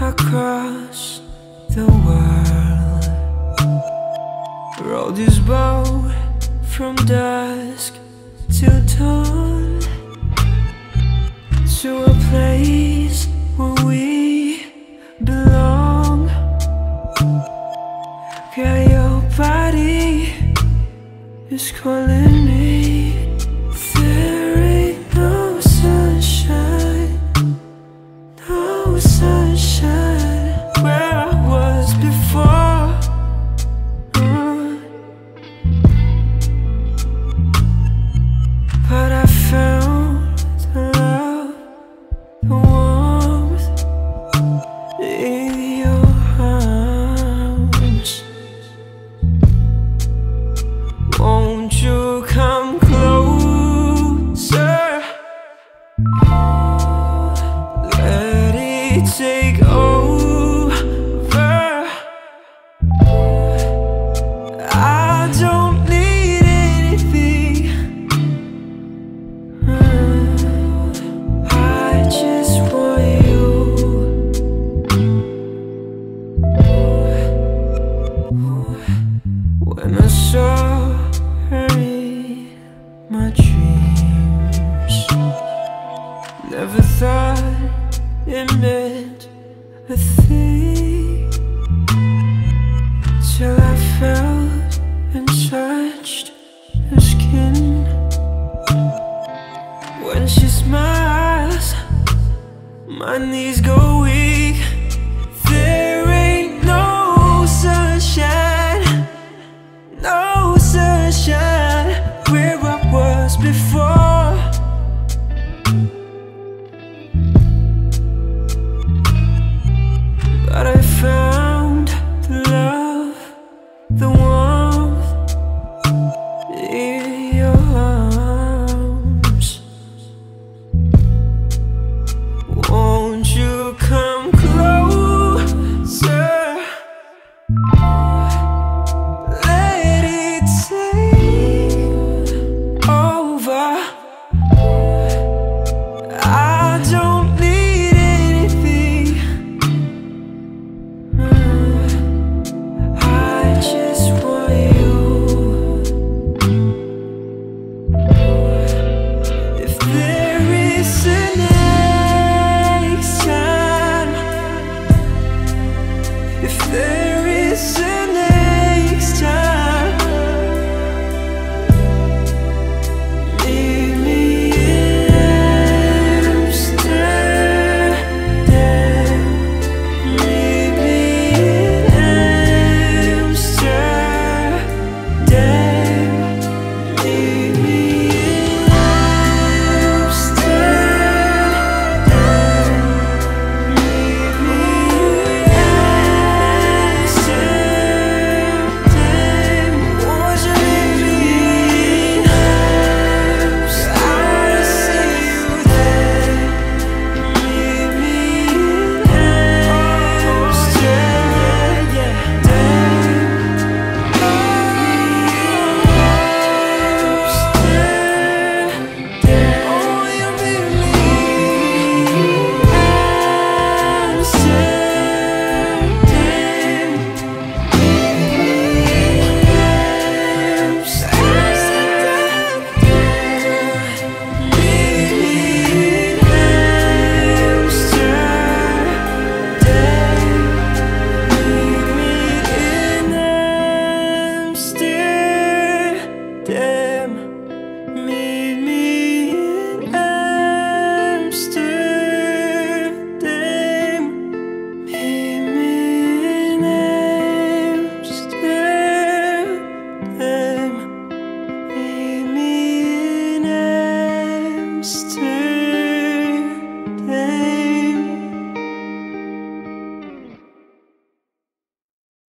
across the world. Roll this boat from dusk till dawn to a place where we belong. Girl, your body is calling me. Take over. I don't need anything. I just want you. When I saw her in my dreams, never thought it meant a thing till I felt and touched her skin. When she smiles, my knees go weak.